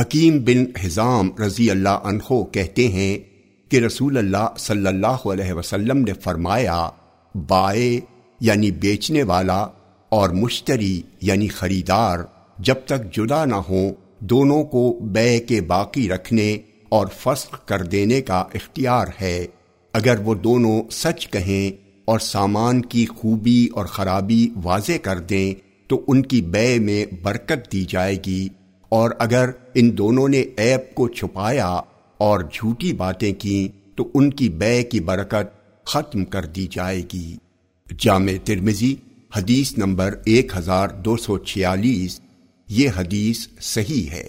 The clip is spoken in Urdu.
حکیم بن حزام رضی اللہ عنہ کہتے ہیں کہ رسول اللہ صلی اللہ علیہ وسلم نے فرمایا، بائے یعنی بیچنے والا اور مشتری یعنی خریدار جب تک جدا نہ ہوں دونوں کو بے کے باقی رکھنے اور فسخ کر دینے کا اختیار ہے۔ اگر وہ دونوں سچ کہیں اور سامان کی خوبی اور خرابی واضح کر دیں، تو ان کی بے میں برکت دی جائے گی۔ اور اگر ان دونوں نے ایپ کو چھپایا اور جھوٹی باتیں کی تو ان کی بے کی برکت ختم کر دی جائے گی۔ جامع ترمزی حدیث نمبر ایک ہزار دو سو چھیالیس، یہ حدیث صحیح ہے۔